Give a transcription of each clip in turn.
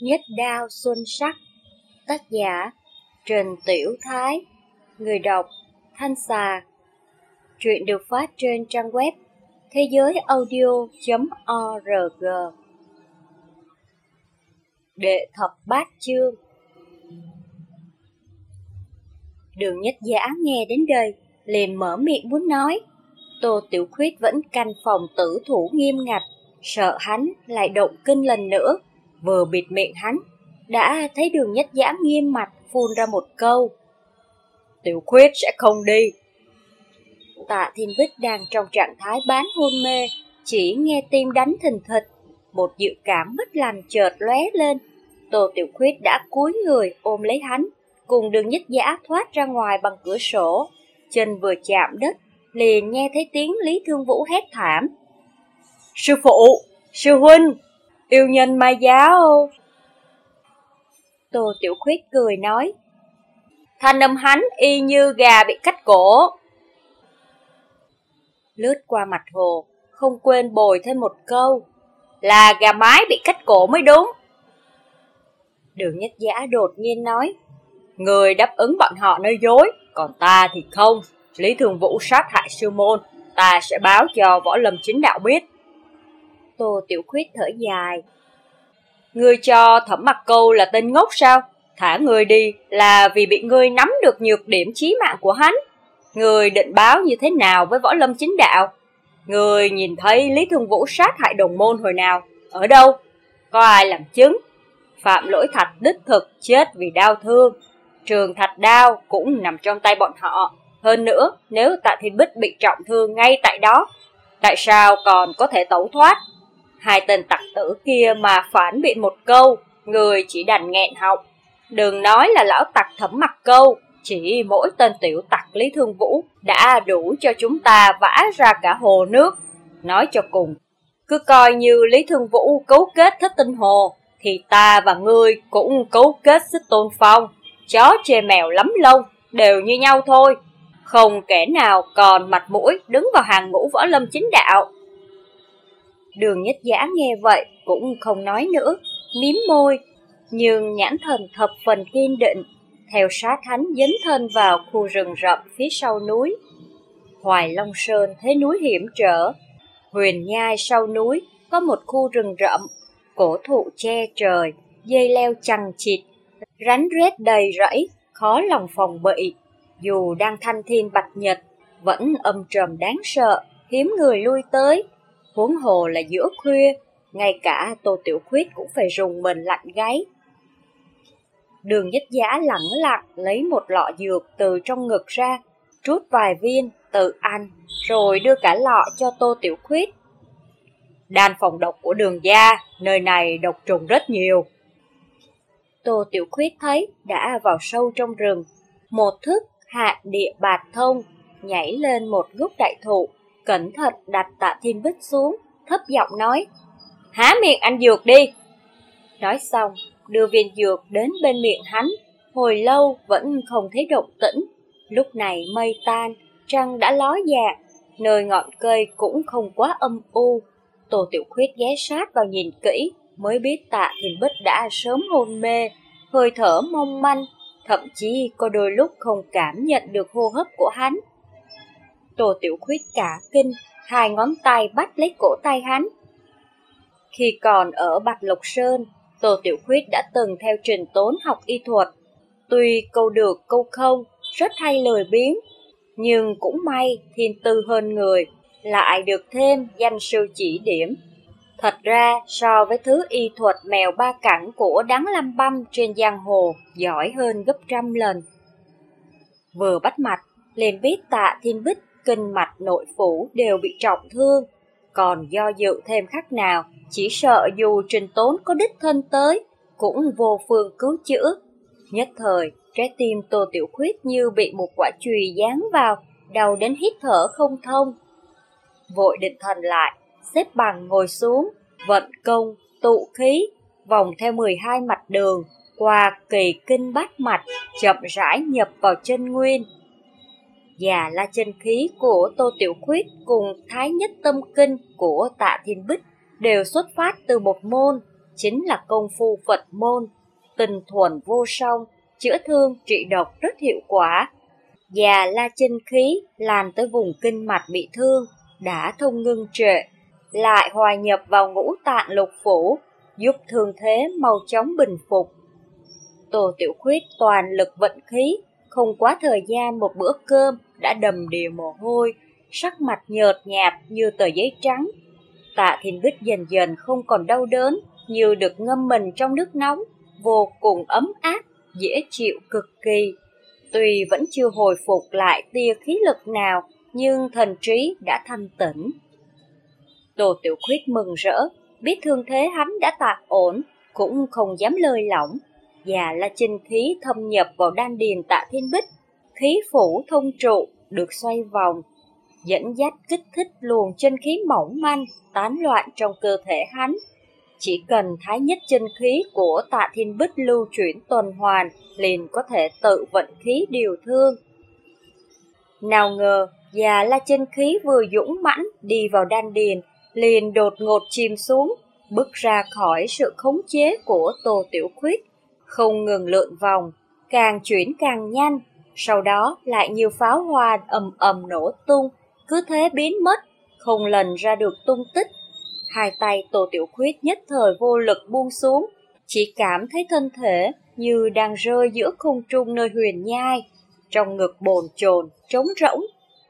Nhất đao xuân sắc. Tác giả Trần Tiểu Thái. Người đọc Thanh Xà. Truyện được phát trên trang web thế giới audio.org Đệ thập bát chương. Đường nhất giả nghe đến đây, liền mở miệng muốn nói. Tô Tiểu Khuyết vẫn canh phòng tử thủ nghiêm ngặt, sợ hắn lại động kinh lần nữa, vừa bịt miệng hắn, đã thấy đường nhất giã nghiêm mặt phun ra một câu. Tiểu Khuyết sẽ không đi. Tạ Thiên Bích đang trong trạng thái bán hôn mê, chỉ nghe tim đánh thình thịch, một dự cảm bất lành chợt lóe lên. Tô Tiểu Khuyết đã cúi người ôm lấy hắn, cùng đường nhất giã thoát ra ngoài bằng cửa sổ. Chân vừa chạm đất, liền nghe thấy tiếng Lý Thương Vũ hét thảm. Sư phụ, sư huynh, yêu nhân mai giáo. Tô Tiểu Khuyết cười nói. Thanh âm hắn y như gà bị cắt cổ. Lướt qua mặt hồ, không quên bồi thêm một câu. Là gà mái bị cắt cổ mới đúng. Đường nhất giả đột nhiên nói. Người đáp ứng bọn họ nơi dối, còn ta thì không. Lý Thường Vũ sát hại sư môn, ta sẽ báo cho võ lâm chính đạo biết. Tô Tiểu Khuyết thở dài. Ngươi cho thẩm mặt câu là tên ngốc sao? Thả người đi là vì bị ngươi nắm được nhược điểm chí mạng của hắn. Người định báo như thế nào với võ lâm chính đạo? Người nhìn thấy Lý thương Vũ sát hại đồng môn hồi nào? Ở đâu? Có ai làm chứng? Phạm lỗi thạch đích thực chết vì đau thương. Trường thạch đao cũng nằm trong tay bọn họ. Hơn nữa, nếu Tạ Thiên Bích bị trọng thương ngay tại đó, tại sao còn có thể tẩu thoát? Hai tên tặc tử kia mà phản biện một câu, người chỉ đành nghẹn họng. Đừng nói là lão tặc thẩm mặt câu, chỉ mỗi tên tiểu tặc Lý Thương Vũ đã đủ cho chúng ta vã ra cả hồ nước. Nói cho cùng, cứ coi như Lý Thương Vũ cấu kết thất tinh hồ, thì ta và ngươi cũng cấu kết xích tôn phong. Chó chê mèo lắm lông, đều như nhau thôi. Không kẻ nào còn mặt mũi đứng vào hàng ngũ võ lâm chính đạo. Đường nhất giả nghe vậy cũng không nói nữa, miếm môi, nhưng nhãn thần thập phần kiên định, theo sát hắn dấn thân vào khu rừng rậm phía sau núi. Hoài Long Sơn thấy núi hiểm trở, huyền nhai sau núi có một khu rừng rậm, cổ thụ che trời, dây leo chằng chịt, rắn rết đầy rẫy, khó lòng phòng bị. Dù đang thanh thiên bạch nhật, vẫn âm trầm đáng sợ, hiếm người lui tới. Huống hồ là giữa khuya, ngay cả Tô Tiểu Khuyết cũng phải rùng mình lạnh gáy. Đường Nhất Giá lặng lặng lấy một lọ dược từ trong ngực ra, trút vài viên, tự ăn, rồi đưa cả lọ cho Tô Tiểu Khuyết. Đan phòng độc của đường gia, nơi này độc trùng rất nhiều. Tô Tiểu Khuyết thấy đã vào sâu trong rừng, một thức hạ địa bạt thông, nhảy lên một gốc đại thụ, cẩn thận đặt tạ thiên bích xuống, thấp giọng nói, há miệng anh dược đi. Nói xong, đưa viên dược đến bên miệng hắn, hồi lâu vẫn không thấy động tĩnh. Lúc này mây tan, trăng đã ló dạng, nơi ngọn cây cũng không quá âm u. Tô Tiểu Khuyết ghé sát vào nhìn kỹ, mới biết tạ thiền bích đã sớm hôn mê, hơi thở mong manh, thậm chí có đôi lúc không cảm nhận được hô hấp của hắn. Tô Tiểu Khuyết cả kinh, hai ngón tay bắt lấy cổ tay hắn. Khi còn ở Bạch Lộc Sơn, Tô Tiểu Khuyết đã từng theo trình tốn học y thuật. Tuy câu được câu không, rất hay lời biếng, nhưng cũng may thiên tư hơn người, lại được thêm danh sư chỉ điểm. Thật ra, so với thứ y thuật mèo ba cẳng của đáng lâm băm trên giang hồ, giỏi hơn gấp trăm lần. Vừa bắt mặt, liền biết tạ thiên bích, kinh mạch nội phủ đều bị trọng thương, còn do dự thêm khắc nào, chỉ sợ dù trình tốn có đích thân tới, cũng vô phương cứu chữa. Nhất thời, trái tim Tô Tiểu Khuyết như bị một quả chùy dán vào, đau đến hít thở không thông. Vội định thần lại, xếp bằng ngồi xuống, vận công, tụ khí, vòng theo 12 mạch đường, qua kỳ kinh bát mạch, chậm rãi nhập vào chân nguyên. Và la chân khí của Tô Tiểu Khuyết cùng thái nhất tâm kinh của tạ thiên bích đều xuất phát từ một môn, chính là công phu Phật môn, tinh thuần vô song, chữa thương trị độc rất hiệu quả. Và la chân khí làm tới vùng kinh mạch bị thương, đã thông ngưng trệ, lại hòa nhập vào ngũ tạng lục phủ, giúp thương thế mau chóng bình phục. Tô Tiểu Khuyết toàn lực vận khí, không quá thời gian một bữa cơm đã đầm đìa mồ hôi, sắc mặt nhợt nhạt như tờ giấy trắng. Tạ Thiên Bích dần dần không còn đau đớn, như được ngâm mình trong nước nóng, vô cùng ấm áp, dễ chịu cực kỳ. Tuy vẫn chưa hồi phục lại tia khí lực nào, nhưng thần trí đã thanh tĩnh. Tô Tiểu Khuyết mừng rỡ, biết thương thế hắn đã tạm ổn, cũng không dám lơi lỏng. Và là trình khí thâm nhập vào đan điền tạ thiên bích, khí phủ thông trụ được xoay vòng, dẫn dắt kích thích luồng chân khí mỏng manh tán loạn trong cơ thể hắn. Chỉ cần thái nhất chân khí của tạ thiên bích lưu chuyển tuần hoàn liền có thể tự vận khí điều thương. Nào ngờ, già la chân khí vừa dũng mãnh đi vào đan điền, liền đột ngột chìm xuống, bước ra khỏi sự khống chế của Tô Tiểu Khuyết, không ngừng lượn vòng, càng chuyển càng nhanh, sau đó lại như pháo hoa ầm ầm nổ tung, cứ thế biến mất, không lần ra được tung tích. Hai tay Tô Tiểu Khuyết nhất thời vô lực buông xuống, chỉ cảm thấy thân thể như đang rơi giữa không trung nơi huyền nhai, trong ngực bồn chồn, trống rỗng,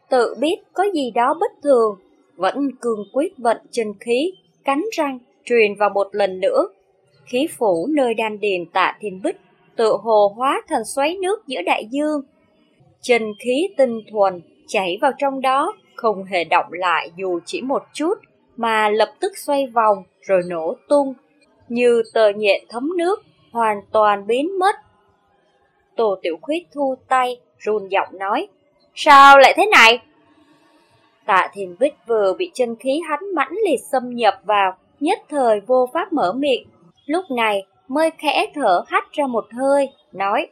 tự biết có gì đó bất thường, vẫn cương quyết vận chân khí, cắn răng, truyền vào một lần nữa. Khí phủ nơi đan điền tạ thiên bích, tự hồ hóa thành xoáy nước giữa đại dương. Chân khí tinh thuần chảy vào trong đó, không hề động lại dù chỉ một chút, mà lập tức xoay vòng rồi nổ tung, như tờ nhện thấm nước, hoàn toàn biến mất. Tổ tiểu khuyết thu tay, run giọng nói, sao lại thế này? Tạ thiền bích vừa bị chân khí hắn mãnh liệt xâm nhập vào, nhất thời vô pháp mở miệng. Lúc này mới khẽ thở hắt ra một hơi, nói,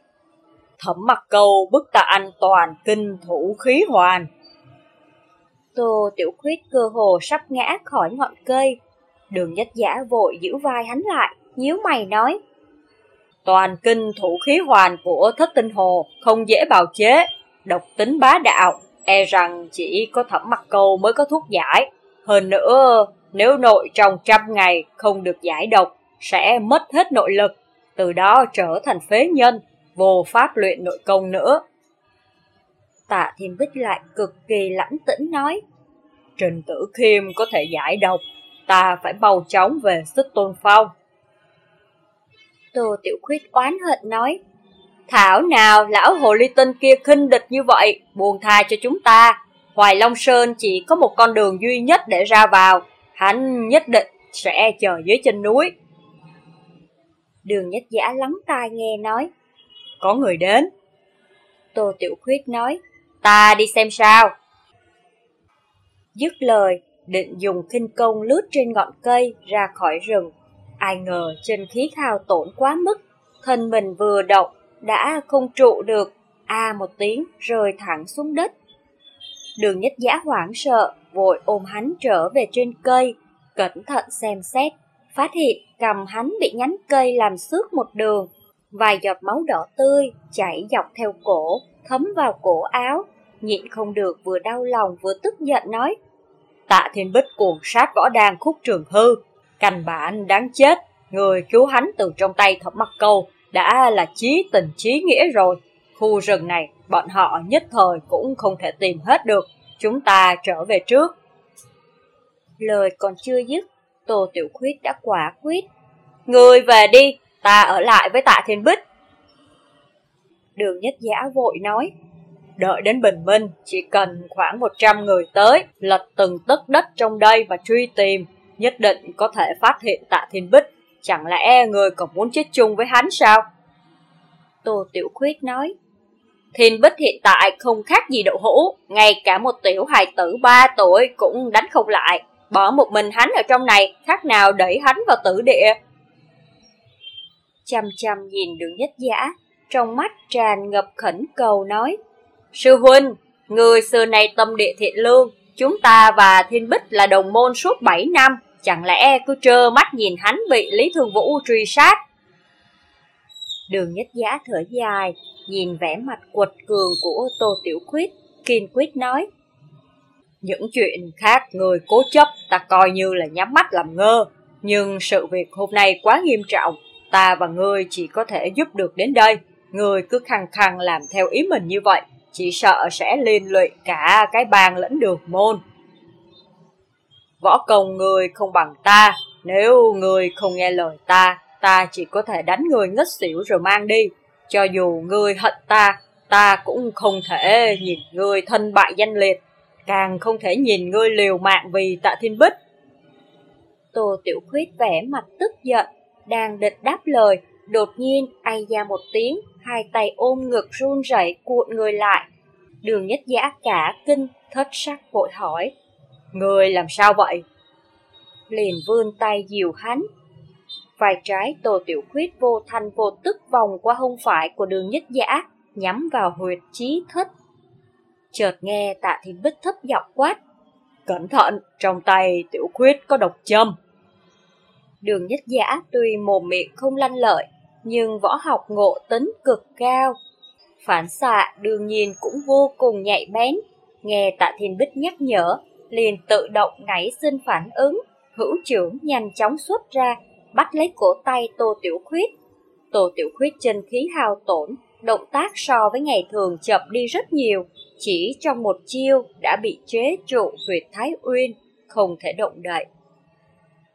Thẩm mặt cầu bức ta an toàn kinh thủ khí hoàn. Tô Tiểu Khuyết cơ hồ sắp ngã khỏi ngọn cây. Đường nhất giả vội giữ vai hắn lại, nhíu mày nói. Toàn kinh thủ khí hoàn của thất tinh hồ không dễ bào chế, độc tính bá đạo, e rằng chỉ có thẩm mặt câu mới có thuốc giải. Hơn nữa, nếu nội trong trăm ngày không được giải độc, sẽ mất hết nội lực, từ đó trở thành phế nhân, vô pháp luyện nội công nữa. Tạ Thiên Bích lại cực kỳ lãnh tĩnh nói, Trình Tử Khiêm có thể giải độc, ta phải mau chóng về sức tôn phong. Tô Tiểu Khuyết oán hận nói, Thảo nào lão hồ ly tinh kia khinh địch như vậy, buồn tha cho chúng ta. Hoài Long Sơn chỉ có một con đường duy nhất để ra vào, hắn nhất định sẽ chờ dưới chân núi. Đường nhất giả lắng tai nghe nói, có người đến. Tô Tiểu Khuyết nói, ta đi xem sao. Dứt lời, định dùng kinh công lướt trên ngọn cây ra khỏi rừng. Ai ngờ chân khí hao tổn quá mức, thân mình vừa động đã không trụ được, a một tiếng rơi thẳng xuống đất. Đường nhất giả hoảng sợ, vội ôm hắn trở về trên cây, cẩn thận xem xét, phát hiện cầm hắn bị nhánh cây làm xước một đường, vài giọt máu đỏ tươi chảy dọc theo cổ, thấm vào cổ áo, nhịn không được vừa đau lòng vừa tức giận nói. Tạ thiên bích cuồng sát võ đàn khúc trường hư, cành bản đáng chết, người cứu hắn từ trong tay thập mặt câu, đã là chí tình chí nghĩa rồi. Khu rừng này, bọn họ nhất thời cũng không thể tìm hết được. Chúng ta trở về trước. Lời còn chưa dứt, Tô Tiểu Khuyết đã quả quyết. Người về đi, ta ở lại với tạ thiên bích. Đường nhất giả vội nói. Đợi đến bình minh, chỉ cần khoảng 100 người tới, lật từng tấc đất trong đây và truy tìm, nhất định có thể phát hiện tạ thiên bích Chẳng lẽ người còn muốn chết chung với hắn sao? Tô Tiểu Khuyết nói. Thiên Bích hiện tại không khác gì đậu hũ, ngay cả một tiểu hài tử 3 tuổi cũng đánh không lại. Bỏ một mình hắn ở trong này, khác nào đẩy hắn vào tử địa. Chăm chăm nhìn đường nhất giả, trong mắt tràn ngập khẩn cầu nói. Sư huynh, người xưa này tâm địa thiện lương, chúng ta và Thiên Bích là đồng môn suốt 7 năm, Chẳng lẽ cứ trơ mắt nhìn hắn bị Lý Thường Vũ truy sát? Đường nhất Giả thở dài, nhìn vẻ mặt quật cường của Tô Tiểu Khuyết, kiên quyết nói. Những chuyện khác người cố chấp ta coi như là nhắm mắt làm ngơ, nhưng sự việc hôm nay quá nghiêm trọng, ta và ngươi chỉ có thể giúp được đến đây. Ngươi cứ khăng khăng làm theo ý mình như vậy, chỉ sợ sẽ liên lụy cả cái bang lẫn đường môn. Võ công người không bằng ta, nếu người không nghe lời ta, ta chỉ có thể đánh người ngất xỉu rồi mang đi. Cho dù người hận ta, ta cũng không thể nhìn người thân bại danh liệt, càng không thể nhìn ngươi liều mạng vì tạ thiên bích. Tô Tiểu Khuyết vẻ mặt tức giận, đang địch đáp lời, đột nhiên ai ra một tiếng, hai tay ôm ngực run rẩy cuộn người lại. Đường nhất giả cả kinh, thất sắc vội hỏi, Người làm sao vậy? Liền vươn tay dìu hắn. Vai trái Tô Tiểu Khuyết vô thanh vô tức vòng qua hông phải của đường nhất giả, nhắm vào huyệt trí thất. Chợt nghe tạ thiên bích thấp giọng quát. Cẩn thận, trong tay Tiểu Khuyết có độc châm. Đường nhất giả tuy mồm miệng không lanh lợi, nhưng võ học ngộ tính cực cao. Phản xạ đương nhiên cũng vô cùng nhạy bén. Nghe tạ thiên bích nhắc nhở, liền tự động nảy sinh phản ứng, hữu trưởng nhanh chóng xuất ra, bắt lấy cổ tay Tô Tiểu Khuyết. Tô Tiểu Khuyết chân khí hao tổn, động tác so với ngày thường chậm đi rất nhiều, chỉ trong một chiêu đã bị chế trụ huyệt Thái Uyên, không thể động đậy.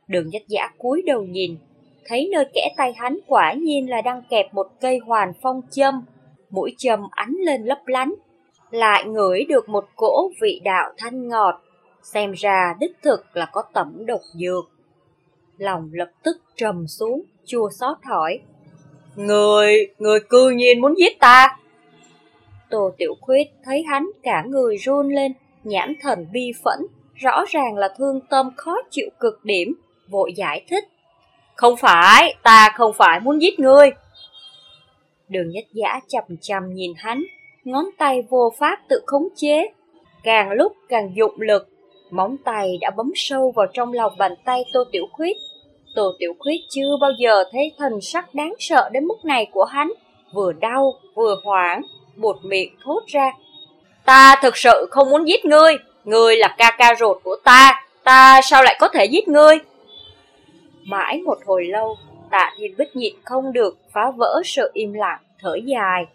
Đường nhất giả cúi đầu nhìn, thấy nơi kẽ tay hắn quả nhiên là đang kẹp một cây hoàn phong châm, mũi châm ánh lên lấp lánh, lại ngửi được một cỗ vị đạo thanh ngọt, xem ra đích thực là có tẩm độc dược. Lòng lập tức trầm xuống, chua xót hỏi. Người, người cư nhiên muốn giết ta. Tô Tiểu Khuyết thấy hắn cả người run lên, nhãn thần bi phẫn, rõ ràng là thương tâm khó chịu cực điểm, vội giải thích. Không phải, ta không phải muốn giết ngươi. Đường nhất giả chầm chầm nhìn hắn, ngón tay vô pháp tự khống chế, càng lúc càng dụng lực, Móng tay đã bấm sâu vào trong lòng bàn tay Tô Tiểu Khuyết. Tô Tiểu Khuyết chưa bao giờ thấy thần sắc đáng sợ đến mức này của hắn, vừa đau, vừa hoảng, buột miệng thốt ra. Ta thực sự không muốn giết ngươi, ngươi là ca ca ruột của ta, ta sao lại có thể giết ngươi? Mãi một hồi lâu, tạ thiên bích nhịn không được, phá vỡ sự im lặng, thở dài.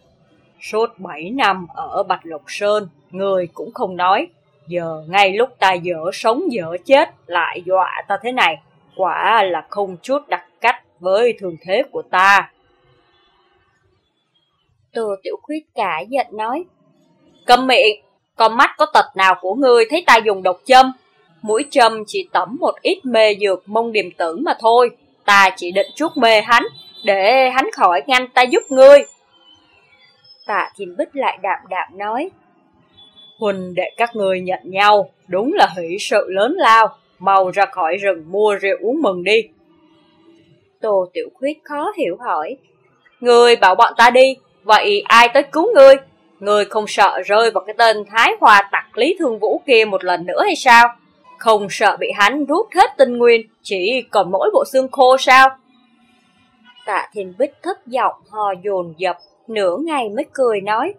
Suốt bảy năm ở Bạch Lộc Sơn, người cũng không nói, Giờ ngay lúc ta dở sống dở chết lại dọa ta thế này, quả là không chút đặc cách với thường thế của ta. Tô Tiểu Khuyết cả giận nói, Cầm miệng, con mắt có tật nào của ngươi thấy ta dùng độc châm? Mũi châm chỉ tẩm một ít mê dược mông điềm tử mà thôi, ta chỉ định chút mê hắn, để hắn khỏi ngăn ta giúp ngươi. Tạ Thiên Bích lại đạm đạm nói, huỳnh để các ngươi nhận nhau, đúng là hỷ sự lớn lao, mau ra khỏi rừng mua rượu uống mừng đi. Tô Tiểu Khuyết khó hiểu hỏi, Người bảo bọn ta đi, vậy ai tới cứu ngươi? Ngươi không sợ rơi vào cái tên Thái Hòa tặc Lý Thương Vũ kia một lần nữa hay sao? Không sợ bị hắn rút hết tinh nguyên, chỉ còn mỗi bộ xương khô sao? Tạ Thiên Bích thất giọng hò dồn dập, nửa ngày mới cười nói,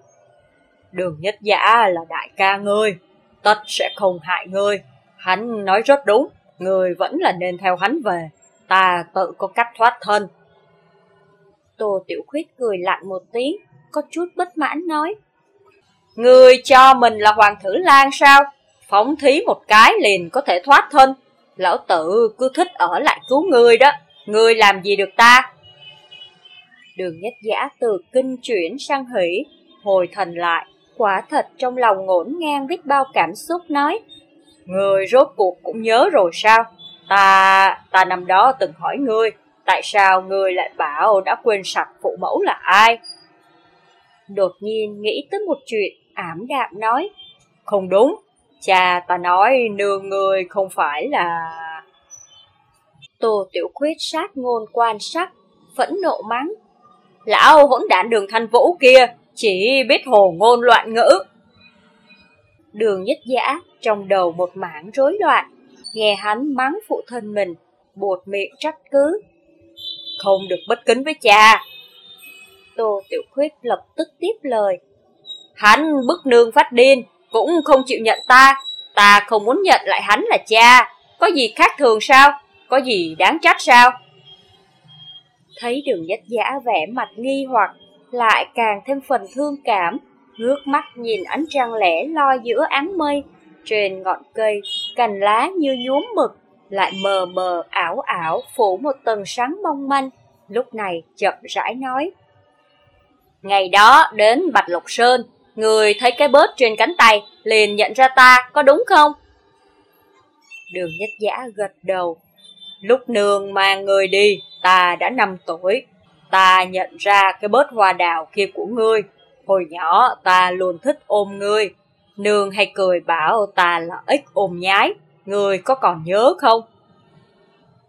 Đường nhất giả là đại ca ngươi, tất sẽ không hại ngươi. Hắn nói rất đúng, ngươi vẫn là nên theo hắn về, ta tự có cách thoát thân. Tô Tiểu Khuyết cười lạnh một tiếng, có chút bất mãn nói. Ngươi cho mình là Hoàng Thử Lan sao? Phóng thí một cái liền có thể thoát thân. Lão tử cứ thích ở lại cứu người đó, người làm gì được ta? Đường nhất giả từ kinh chuyển sang hỷ, hồi thần lại, Quả thật trong lòng ngổn ngang biết bao cảm xúc nói Người rốt cuộc cũng nhớ rồi sao? Ta, ta năm đó từng hỏi ngươi Tại sao ngươi lại bảo đã quên sạch phụ mẫu là ai? Đột nhiên nghĩ tới một chuyện ảm đạm nói Không đúng, cha ta nói nương ngươi không phải là... Tô Tiểu Khuyết sát ngôn quan sát phẫn nộ mắng. Lão hỗn đản đường thanh vũ kia, chỉ biết hồ ngôn loạn ngữ. Đường nhất giả, trong đầu một mảng rối loạn, nghe hắn mắng phụ thân mình, buột miệng trách cứ. Không được bất kính với cha. Tô Tiểu Khuyết lập tức tiếp lời. Hắn bức nương phát điên, cũng không chịu nhận ta. Ta không muốn nhận lại hắn là cha. Có gì khác thường sao? Có gì đáng trách sao? Thấy đường nhất giả vẻ mặt nghi hoặc, lại càng thêm phần thương cảm, ngước mắt nhìn ánh trăng lẻ loi giữa áng mây, trên ngọn cây, cành lá như nhuốm mực, lại mờ mờ ảo ảo phủ một tầng sáng mong manh, lúc này chậm rãi nói. Ngày đó đến Bạch Lộc Sơn, người thấy cái bớt trên cánh tay, liền nhận ra ta, có đúng không? Đường nhất giả gật đầu. Lúc nương mang người đi, ta đã 5 tuổi. Ta nhận ra cái bớt hoa đào kia của ngươi. Hồi nhỏ ta luôn thích ôm ngươi. Nương hay cười bảo ta là ít ôm nhái người có còn nhớ không?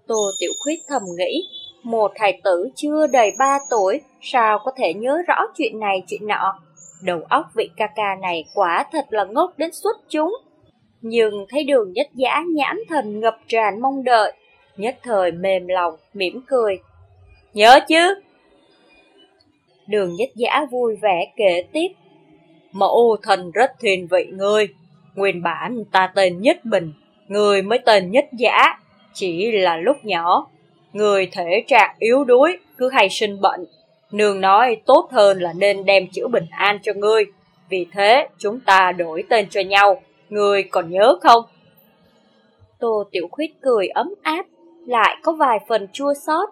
Tô Tiểu Khuyết thầm nghĩ, một hài tử chưa đầy ba tuổi, sao có thể nhớ rõ chuyện này chuyện nọ. Đầu óc vị ca ca này quả thật là ngốc đến xuất chúng. Nhưng thấy đường nhất giả nhãn thần ngập tràn mong đợi, nhất thời mềm lòng, mỉm cười. Nhớ chứ? Đường nhất giả vui vẻ kể tiếp. Mẫu thần rất thiền vị ngươi, nguyên bản ta tên Nhất Bình, người mới tên Nhất Giả, chỉ là lúc nhỏ, người thể trạng yếu đuối, cứ hay sinh bệnh. Nương nói tốt hơn là nên đem chữ bình an cho ngươi, vì thế chúng ta đổi tên cho nhau, ngươi còn nhớ không? Tô Tiểu Khuyết cười ấm áp, lại có vài phần chua xót.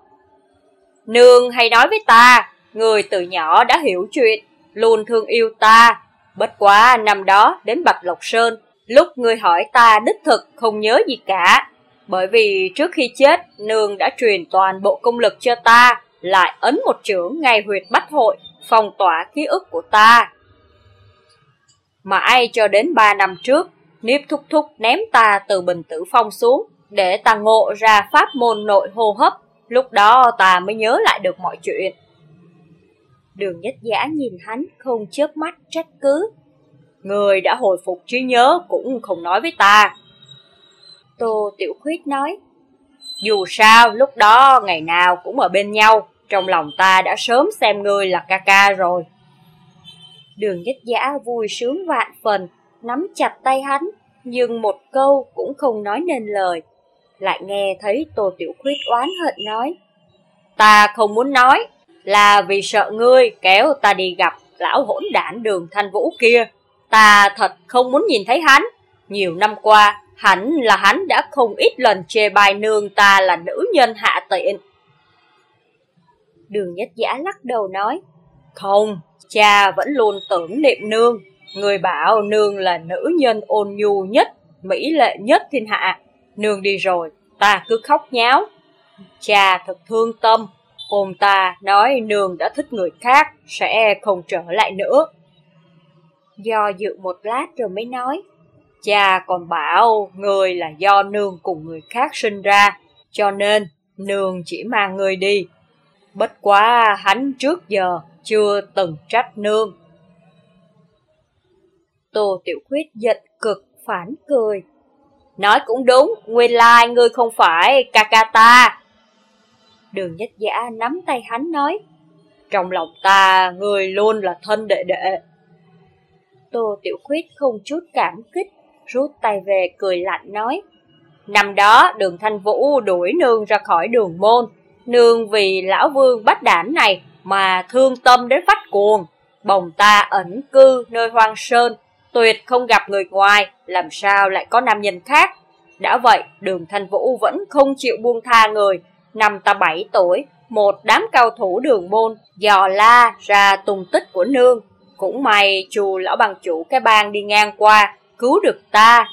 Nương hay nói với ta, người từ nhỏ đã hiểu chuyện, luôn thương yêu ta. Bất quá năm đó đến Bạch Lộc Sơn, lúc người hỏi ta đích thực không nhớ gì cả. Bởi vì trước khi chết, nương đã truyền toàn bộ công lực cho ta, lại ấn một chưởng ngay huyệt bách hội, phong tỏa ký ức của ta. mà ai cho đến ba năm trước, Niếp thúc thúc ném ta từ bình tử phong xuống, để ta ngộ ra pháp môn nội hô hấp, lúc đó ta mới nhớ lại được mọi chuyện. Đường nhất giả nhìn hắn không chớp mắt trách cứ. Người đã hồi phục trí nhớ cũng không nói với ta. Tô Tiểu Khuyết nói, dù sao lúc đó ngày nào cũng ở bên nhau, trong lòng ta đã sớm xem ngươi là ca ca rồi. Đường nhất giả vui sướng vạn phần, nắm chặt tay hắn, nhưng một câu cũng không nói nên lời. Lại nghe thấy Tô Tiểu Khuyết oán hận nói, ta không muốn nói, là vì sợ ngươi kéo ta đi gặp lão hỗn đản đường thanh vũ kia. Ta thật không muốn nhìn thấy hắn. Nhiều năm qua, hắn là hắn đã không ít lần chê bai nương ta là nữ nhân hạ tiện. Đường nhất giả lắc đầu nói, không, cha vẫn luôn tưởng niệm nương. Người bảo nương là nữ nhân ôn nhu nhất, mỹ lệ nhất thiên hạ. Nương đi rồi, ta cứ khóc nháo. Cha thật thương tâm, ôm ta nói nương đã thích người khác, sẽ không trở lại nữa. Do dự một lát rồi mới nói, cha còn bảo người là do nương cùng người khác sinh ra, cho nên nương chỉ mang người đi. Bất quá hắn trước giờ chưa từng trách nương. Tô Tiểu Khuyết giận cực phản cười. Nói cũng đúng, nguyên lai ngươi không phải ca ca ta, Đường nhất giả nắm tay hắn nói, trong lòng ta, người luôn là thân đệ đệ. Tô Tiểu Khuyết không chút cảm kích, rút tay về cười lạnh nói, Năm đó đường Thanh Vũ đuổi nương ra khỏi đường môn, nương vì lão vương bách đản này mà thương tâm đến phát cuồng, bồng ta ẩn cư nơi hoang sơn, tuyệt không gặp người ngoài, làm sao lại có nam nhân khác. Đã vậy, đường Thanh Vũ vẫn không chịu buông tha người, Năm ta bảy tuổi, một đám cao thủ đường môn dò la ra tung tích của nương. Cũng may chù lão bằng chủ cái bang đi ngang qua, cứu được ta.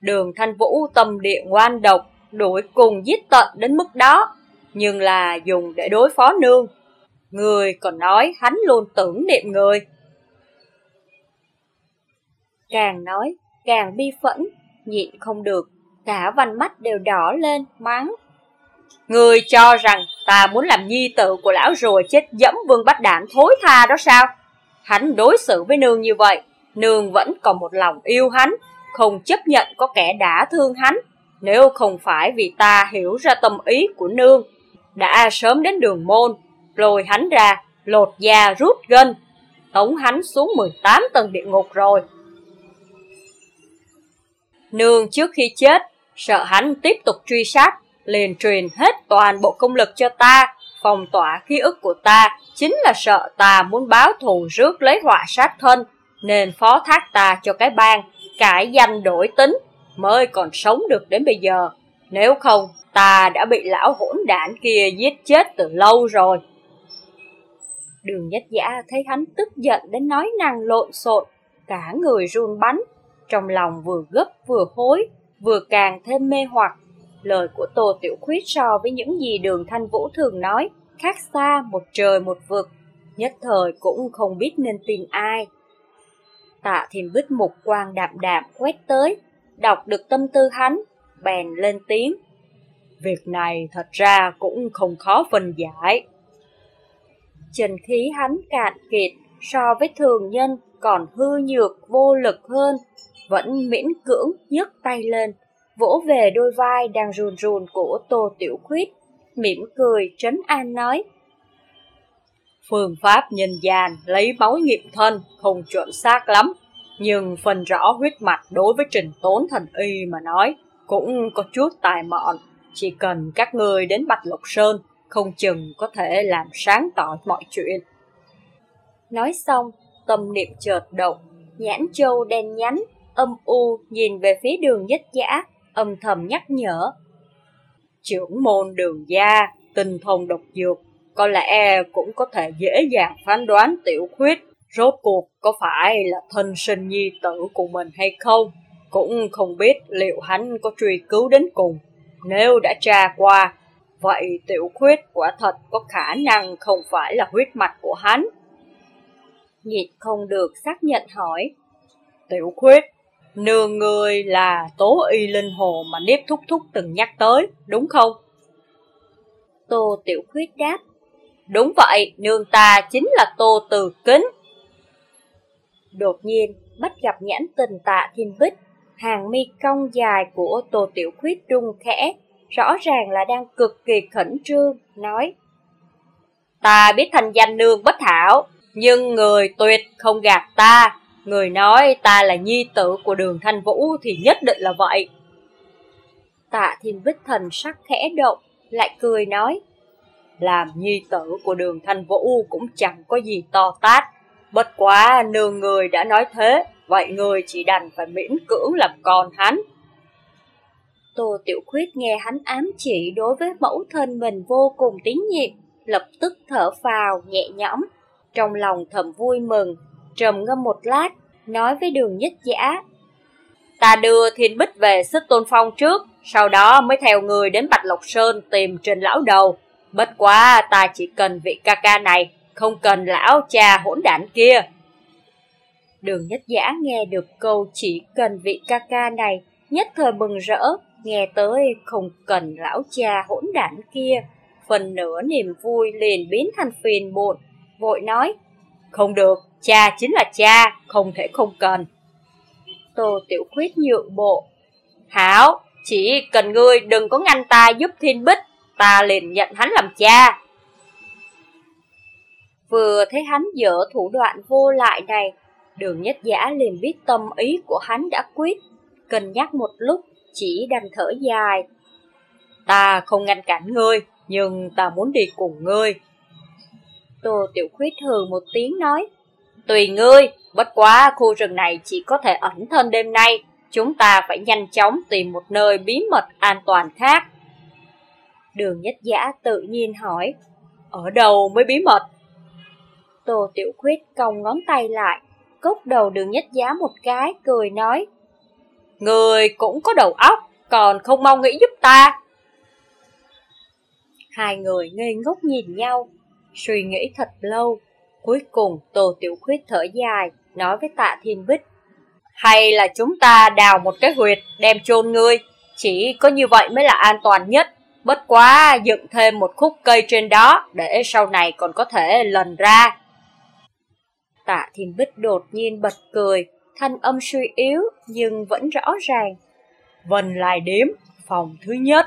Đường thanh vũ tâm địa ngoan độc, đuổi cùng giết tận đến mức đó, nhưng là dùng để đối phó nương. Người còn nói hắn luôn tưởng niệm người. Càng nói, càng bi phẫn, nhịn không được, cả vành mắt đều đỏ lên, mắng. Người cho rằng ta muốn làm nhi tử của lão rồi chết dẫm vương bách đảm thối tha đó sao? Hắn đối xử với nương như vậy, nương vẫn còn một lòng yêu hắn, không chấp nhận có kẻ đã thương hắn. Nếu không phải vì ta hiểu ra tâm ý của nương, đã sớm đến đường môn, lôi hắn ra, lột da rút gân, tống hắn xuống 18 tầng địa ngục rồi. Nương trước khi chết, sợ hắn tiếp tục truy sát, liền truyền hết toàn bộ công lực cho ta, phong tỏa ký ức của ta, chính là sợ ta muốn báo thù rước lấy họa sát thân, nên phó thác ta cho cái bang, cải danh đổi tính, mới còn sống được đến bây giờ. Nếu không, ta đã bị lão hỗn đản kia giết chết từ lâu rồi. Đường nhất giả thấy hắn tức giận đến nói năng lộn xộn, cả người run bắn, trong lòng vừa gấp vừa hối, vừa càng thêm mê hoặc. Lời của Tô Tiểu Khuyết so với những gì đường Thanh Vũ thường nói, khác xa một trời một vực, nhất thời cũng không biết nên tin ai. Tạ Thiền Bích mục quang đạm đạm quét tới, đọc được tâm tư hắn, bèn lên tiếng. Việc này thật ra cũng không khó phân giải. Trần khí hắn cạn kiệt so với thường nhân còn hư nhược vô lực hơn, vẫn miễn cưỡng nhấc tay lên, vỗ về đôi vai đang run run của Tô Tiểu Khuyết, mỉm cười trấn an nói. Phương pháp nhân gian lấy máu nghiệm thân không chuẩn xác lắm, nhưng phần rõ huyết mạch đối với trình tốn thần y mà nói cũng có chút tài mọn. Chỉ cần các người đến Bạch Lộc Sơn, không chừng có thể làm sáng tỏ mọi chuyện. Nói xong, tâm niệm chợt động, nhãn châu đen nhánh, âm u nhìn về phía đường nhất giả, âm thầm nhắc nhở. Trưởng môn đường gia, tinh thông độc dược, có lẽ cũng có thể dễ dàng phán đoán tiểu khuyết rốt cuộc có phải là thân sinh nhi tử của mình hay không, cũng không biết liệu hắn có truy cứu đến cùng. Nếu đã tra qua, vậy tiểu khuyết quả thật có khả năng không phải là huyết mạch của hắn. Nhịt không được xác nhận hỏi. Tiểu khuyết, nương người là tố y linh hồ mà nếp thúc thúc từng nhắc tới, đúng không? Tô tiểu khuyết đáp. Đúng vậy, nương ta chính là tô từ kính. Đột nhiên, bắt gặp nhãn tình tạ thiên bích, hàng mi cong dài của Tô Tiểu Khuyết rung khẽ, rõ ràng là đang cực kỳ khẩn trương, nói Ta biết thành danh nương bất hảo, nhưng người tuyệt không gạt ta, người nói ta là nhi tử của đường thanh vũ thì nhất định là vậy. Tạ thiên bích thần sắc khẽ động, lại cười nói Làm nhi tử của đường thanh vũ cũng chẳng có gì to tát, Bất quá nương người đã nói thế, vậy người chỉ đành phải miễn cưỡng làm con hắn. Tô Tiểu Khuyết nghe hắn ám chỉ đối với mẫu thân mình vô cùng tín nhiệm, lập tức thở phào nhẹ nhõm, trong lòng thầm vui mừng, trầm ngâm một lát, nói với đường nhất giả. Ta đưa thiên bích về xích tôn phong trước, sau đó mới theo người đến Bạch Lộc Sơn tìm trình lão đầu. Bất quá ta chỉ cần vị ca ca này không cần lão cha hỗn đản kia. Đường nhất giả nghe được câu chỉ cần vị ca ca này, nhất thời mừng rỡ, nghe tới không cần lão cha hỗn đản kia. Phần nửa niềm vui liền biến thành phiền muộn, vội nói, không được, cha chính là cha, không thể không cần. Tô Tiểu Khuyết nhượng bộ, Hảo, chỉ cần ngươi đừng có ngăn ta giúp thiên bích, ta liền nhận hắn làm cha. Vừa thấy hắn dở thủ đoạn vô lại này, đường nhất giả liền biết tâm ý của hắn đã quyết, cân nhắc một lúc, chỉ đành thở dài. Ta không ngăn cản ngươi, nhưng ta muốn đi cùng ngươi. Tô Tiểu Khuyết hừ một tiếng nói, Tùy ngươi, bất quá khu rừng này chỉ có thể ẩn thân đêm nay, chúng ta phải nhanh chóng tìm một nơi bí mật an toàn khác. Đường nhất giả tự nhiên hỏi, ở đâu mới bí mật? Tô Tiểu Khuyết cong ngón tay lại, cốc đầu đường nhất giá một cái, cười nói. Người cũng có đầu óc, còn không mong nghĩ giúp ta. Hai người ngây ngốc nhìn nhau, suy nghĩ thật lâu. Cuối cùng Tô Tiểu Khuyết thở dài, nói với tạ thiên bích. Hay là chúng ta đào một cái huyệt đem chôn ngươi, chỉ có như vậy mới là an toàn nhất. Bất quá dựng thêm một khúc cây trên đó để sau này còn có thể lần ra. Tạ Thiên Bích đột nhiên bật cười, thanh âm suy yếu nhưng vẫn rõ ràng. Vân lại đếm, phòng thứ nhất.